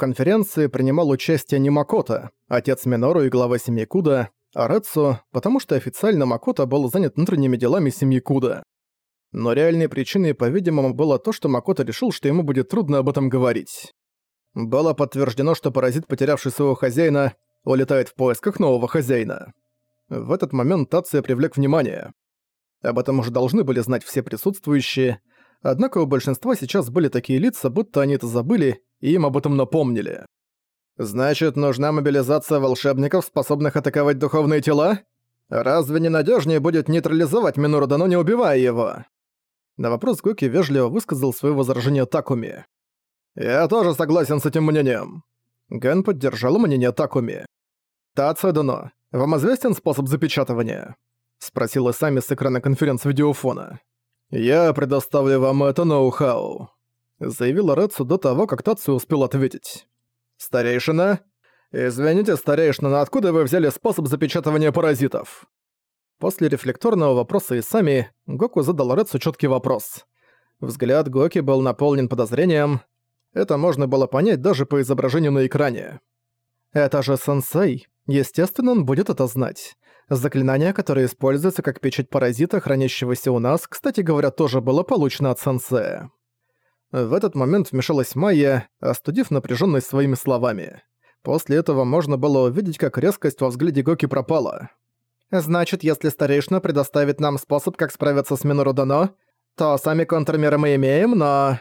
конференции принимал участие не Макото, отец Минору и глава семьи Куда, а Рэцу, потому что официально Макото был занят внутренними делами семьи Куда. Но реальной причиной, по-видимому, было то, что Макото решил, что ему будет трудно об этом говорить. Было подтверждено, что паразит, потерявший своего хозяина, улетает в поисках нового хозяина. В этот момент Тация привлек внимание. Об этом уже должны были знать все присутствующие, однако у большинства сейчас были такие лица, будто они это забыли им об этом напомнили. «Значит, нужна мобилизация волшебников, способных атаковать духовные тела? Разве не надежнее будет нейтрализовать Минору Дано, не убивая его?» На вопрос Гоки вежливо высказал свое возражение Такуми. «Я тоже согласен с этим мнением». Ген поддержал мнение Такуми. «Тация Дано, вам известен способ запечатывания?» Спросил Сами с экрана конференц-видеофона. «Я предоставлю вам это ноу-хау», заявила Рэдсу до того, как Тацию успел ответить. «Старейшина? Извините, старейшина, но откуда вы взяли способ запечатывания паразитов?» После рефлекторного вопроса Исами, Гоку задал Рэдсу четкий вопрос. Взгляд Гоки был наполнен подозрением. Это можно было понять даже по изображению на экране. «Это же сенсей. Естественно, он будет это знать. Заклинание, которое используется как печать паразита, хранящегося у нас, кстати говоря, тоже было получено от сенсея». В этот момент вмешалась Майя, остудив напряженность своими словами. После этого можно было увидеть, как резкость во взгляде Гоки пропала. «Значит, если старейшина предоставит нам способ, как справиться с Минородано, то сами контрмеры мы имеем, но...»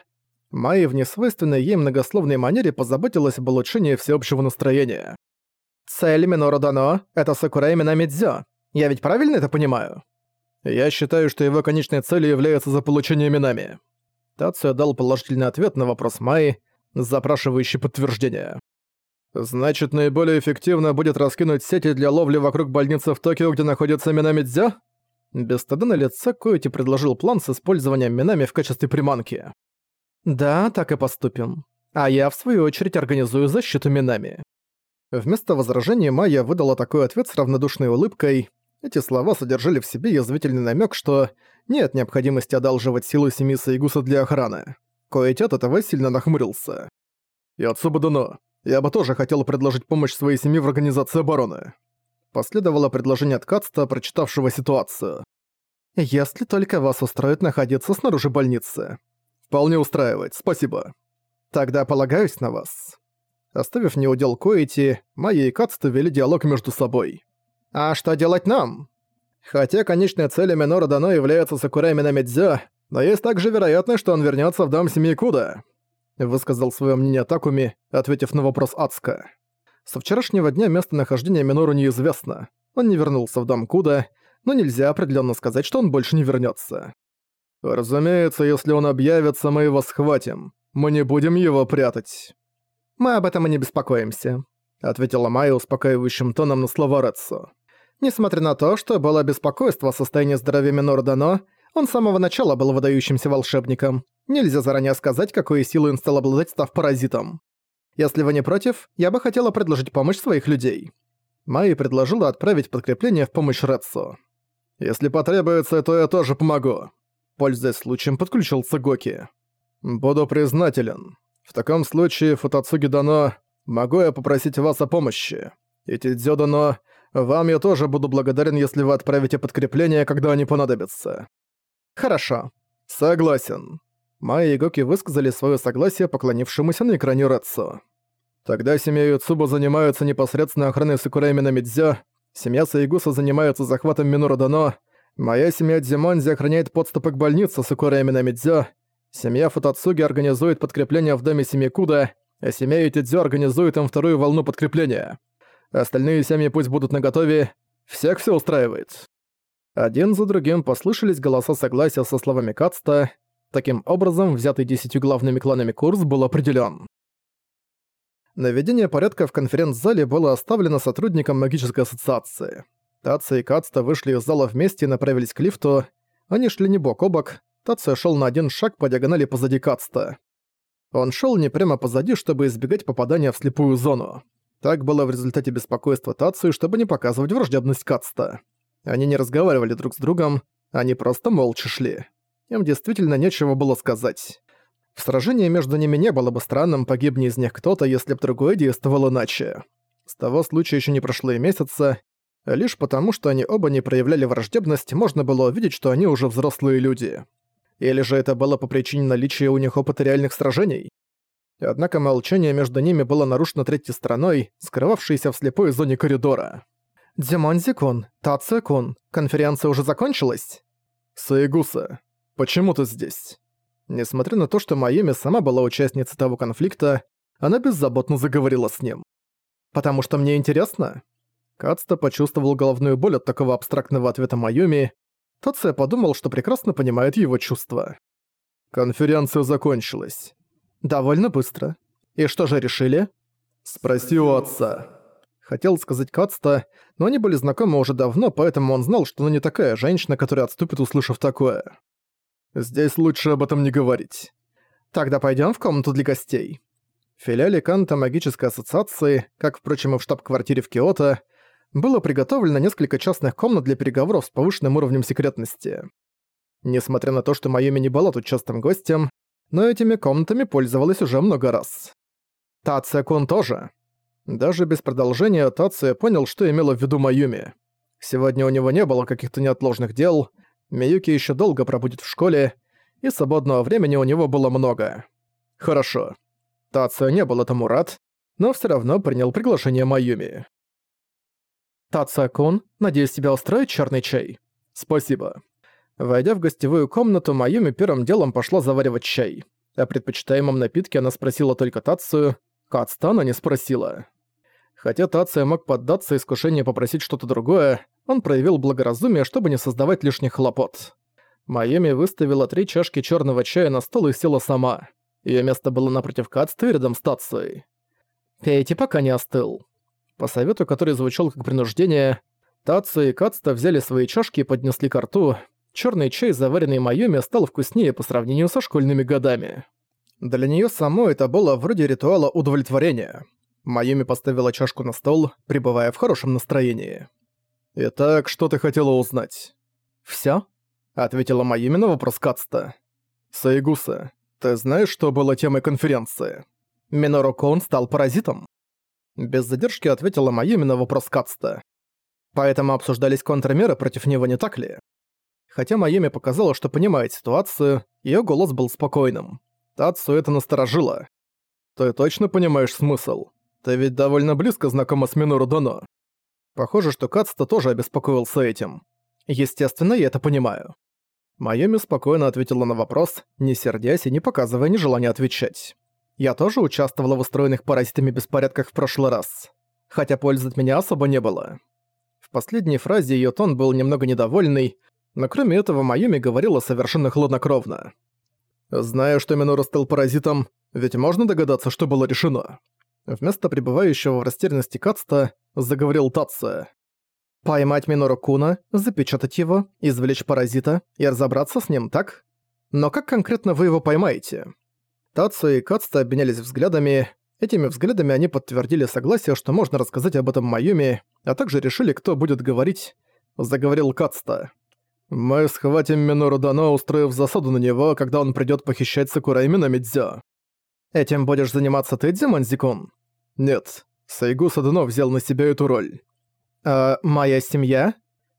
Майя в несвойственной ей многословной манере позаботилась об улучшении всеобщего настроения. «Цель Минородано — это Сакурай Минамидзё. Я ведь правильно это понимаю?» «Я считаю, что его конечной целью является заполучение Минами». Тацуя дал положительный ответ на вопрос Майи, запрашивающий подтверждение. «Значит, наиболее эффективно будет раскинуть сети для ловли вокруг больницы в Токио, где находится Минамидзё?» Без стыда на лице Коэти предложил план с использованием Минами в качестве приманки. «Да, так и поступим. А я, в свою очередь, организую защиту Минами». Вместо возражения Майя выдала такой ответ с равнодушной улыбкой. Эти слова содержали в себе язвительный намек, что нет необходимости одалживать силу семьи Саигуса для охраны. Коэти от этого сильно нахмурился. «Яцуба Дано, я бы тоже хотел предложить помощь своей семье в организации обороны». Последовало предложение от Кацта, прочитавшего ситуацию. «Если только вас устроит находиться снаружи больницы». «Вполне устраивает, спасибо». «Тогда полагаюсь на вас». Оставив неудел Коэти, Майя и Кацта вели диалог между собой. «А что делать нам?» Хотя конечной целью Минора Дано является Сакурай Минамидзё, но есть также вероятность, что он вернется в дом семьи Куда. Высказал свое мнение Такуми, ответив на вопрос Ацка. Со вчерашнего дня местонахождение Минору неизвестно. Он не вернулся в дом Куда, но нельзя определенно сказать, что он больше не вернется. «Разумеется, если он объявится, мы его схватим. Мы не будем его прятать». «Мы об этом и не беспокоимся», — ответила Майя успокаивающим тоном на слова Рэдсу. Несмотря на то, что было беспокойство о состоянии здоровья Минора Дано, он с самого начала был выдающимся волшебником. Нельзя заранее сказать, какой силой он стал обладать, став паразитом. Если вы не против, я бы хотела предложить помощь своих людей. Майи предложила отправить подкрепление в помощь Рэдсу. «Если потребуется, то я тоже помогу». Пользуясь случаем, подключился Гоки. «Буду признателен. В таком случае, Футацуги Дано, могу я попросить вас о помощи? И Тидзё Дано, вам я тоже буду благодарен, если вы отправите подкрепление, когда они понадобятся». «Хорошо. Согласен». Майя и Гоки высказали свое согласие поклонившемуся на экране Рэдсу. Тогда семья Юцуба занимается непосредственно охраной Сакурайми на Мидзё, семья Саигуса занимается захватом Минора Дано, моя семья Дзимонзи охраняет подступы к больнице Сакурайми на Мидзё, семья Футацуги организует подкрепление в доме семьи Куда, а семья Ютидзё организует им вторую волну подкрепления. Остальные семьи пусть будут наготове. Всех все устраивает». Один за другим послышались голоса согласия со словами Кацта. Таким образом, взятый десятью главными кланами курс был определен. Наведение порядка в конференц-зале было оставлено сотрудникам магической ассоциации. Тация и Кацта вышли из зала вместе и направились к лифту. Они шли не бок о бок. Тация шел на один шаг по диагонали позади Кацта. Он шел не прямо позади, чтобы избегать попадания в слепую зону. Так было в результате беспокойства Тацию, чтобы не показывать враждебность Кацта. Они не разговаривали друг с другом, они просто молча шли. Им действительно нечего было сказать. В сражении между ними не было бы странным, погибни из них кто-то, если б другой действовал иначе. С того случая еще не прошло и месяца. Лишь потому, что они оба не проявляли враждебность, можно было увидеть, что они уже взрослые люди. Или же это было по причине наличия у них опыта реальных сражений? Однако молчание между ними было нарушено третьей стороной, скрывавшейся в слепой зоне коридора. «Димонзи-кун, Тация-кун, конференция уже закончилась?» «Саигуса, почему ты здесь?» Несмотря на то, что Майами сама была участницей того конфликта, она беззаботно заговорила с ним. «Потому что мне интересно?» Кацта почувствовал головную боль от такого абстрактного ответа Майюми. Тация подумал, что прекрасно понимает его чувства. Конференция закончилась. «Довольно быстро. И что же решили?» «Спроси у отца». Хотел сказать Кацта, но они были знакомы уже давно, поэтому он знал, что она не такая женщина, которая отступит, услышав такое. «Здесь лучше об этом не говорить. Тогда пойдем в комнату для гостей». В филиале Канта магической ассоциации, как, впрочем, и в штаб-квартире в Киото, было приготовлено несколько частных комнат для переговоров с повышенным уровнем секретности. Несмотря на то, что Майами не была тут частым гостем, но этими комнатами пользовалась уже много раз. Тация-кун тоже. Даже без продолжения Тация понял, что имела в виду Майюми. Сегодня у него не было каких-то неотложных дел, Миюки еще долго пробудет в школе, и свободного времени у него было много. Хорошо. Тация не был этому рад, но все равно принял приглашение Майюми. «Тация-кун, надеюсь, тебя устроит черный чай?» «Спасибо». Войдя в гостевую комнату, Майюми первым делом пошла заваривать чай. О предпочитаемом напитке она спросила только Тацию, Кацта она не спросила. Хотя Тация мог поддаться искушению попросить что-то другое, он проявил благоразумие, чтобы не создавать лишних хлопот. Майами выставила три чашки черного чая на стол и села сама. Ее место было напротив Кацты рядом с Тацией. «Пейте, пока не остыл». По совету, который звучал как принуждение, Тация и Кацта взяли свои чашки и поднесли ко рту, Черный чай, заваренный Майоми, стал вкуснее по сравнению со школьными годами. Для нее самой это было вроде ритуала удовлетворения. Майоми поставила чашку на стол, пребывая в хорошем настроении. «Итак, что ты хотела узнать?» «Всё?» — ответила Майоми на вопрос Кацта. «Саигуса, ты знаешь, что было темой конференции?» Минору Кон стал паразитом. Без задержки ответила Майоми на вопрос Кацта. Поэтому обсуждались контрмеры против него, не так ли? Хотя Майами показала, что понимает ситуацию, её голос был спокойным. Тацу это насторожило. «Ты точно понимаешь смысл? Ты ведь довольно близко знакома с Минору Доно». Похоже, что Кацта тоже обеспокоился этим. Естественно, я это понимаю. Майами спокойно ответила на вопрос, не сердясь и не показывая нежелания отвечать. Я тоже участвовала в устроенных паразитами беспорядках в прошлый раз. Хотя пользы от меня особо не было. В последней фразе её тон был немного недовольный, но кроме этого Майюми говорила совершенно хладнокровно. «Зная, что Минору стал паразитом, ведь можно догадаться, что было решено?» Вместо пребывающего в растерянности Кацта заговорил Татса. «Поймать Минору Куна, запечатать его, извлечь паразита и разобраться с ним, так? Но как конкретно вы его поймаете?» Татсу и Кацта обменялись взглядами. Этими взглядами они подтвердили согласие, что можно рассказать об этом Майюми, а также решили, кто будет говорить. Заговорил Кацта. «Мы схватим Минору Дано, устроив засаду на него, когда он придёт похищать Сакурайми на Мидзё. Этим будешь заниматься ты, Дзимонзикун?» «Нет, Сайгуса Дано взял на себя эту роль». «А моя семья?»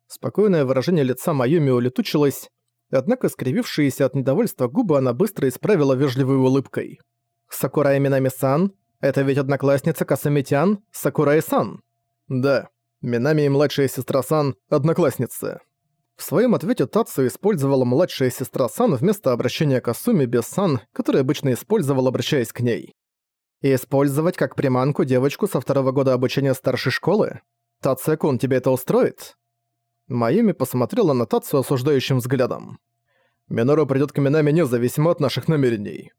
Спокойное выражение лица Майюми улетучилось, однако скривившиеся от недовольства губы она быстро исправила вежливой улыбкой. «Сакурай Минами-сан? Это ведь одноклассница Касамитян, Сакурай-сан?» «Да, Минами и младшая сестра Сан – одноклассницы». В своем ответе Татсу использовала младшая сестра Сан вместо обращения к Асуми без Сан, который обычно использовал, обращаясь к ней. И использовать как приманку девочку со второго года обучения старшей школы? Тацекун, тебе это устроит? Майюми посмотрела на Татсу осуждающим взглядом. Минору придёт к Минами независимо от наших намерений.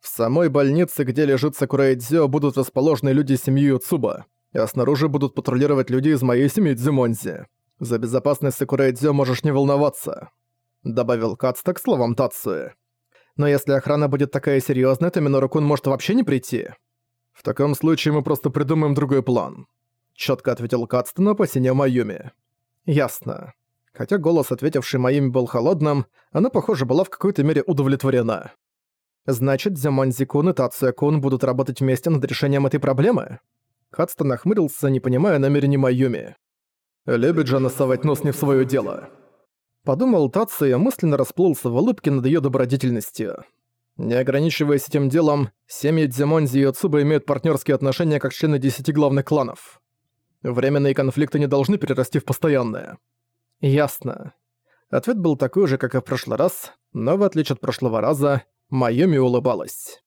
В самой больнице, где лежит Сакурай Дзё, будут расположены люди семьи Юцуба, а снаружи будут патрулировать люди из моей семьи Дзюмонзи. За безопасность Сакурайдзё можешь не волноваться», — добавил Кацта к словам Тацуи. «Но если охрана будет такая серьёзная, то Минору-кун может вообще не прийти». «В таком случае мы просто придумаем другой план», — чётко ответил Кацта на опасение Майюми. «Ясно». Хотя голос, ответивший Майюми, был холодным, она, похоже, была в какой-то мере удовлетворена. Значит, Зямонзи-кун и Тация-кун будут работать вместе над решением этой проблемы? Хадстон нахмурился, не понимая намерений Майюми. «Любит же она совать нос не в своё дело». Подумал Тация, мысленно расплылся в улыбке над её добродетельностью. Не ограничиваясь этим делом, семьи Дзимонзи и Оцуба имеют партнерские отношения как члены десяти главных кланов. Временные конфликты не должны перерасти в постоянные. Ясно. Ответ был такой же, как и в прошлый раз, но в отличие от прошлого раза, Майоми улыбалась.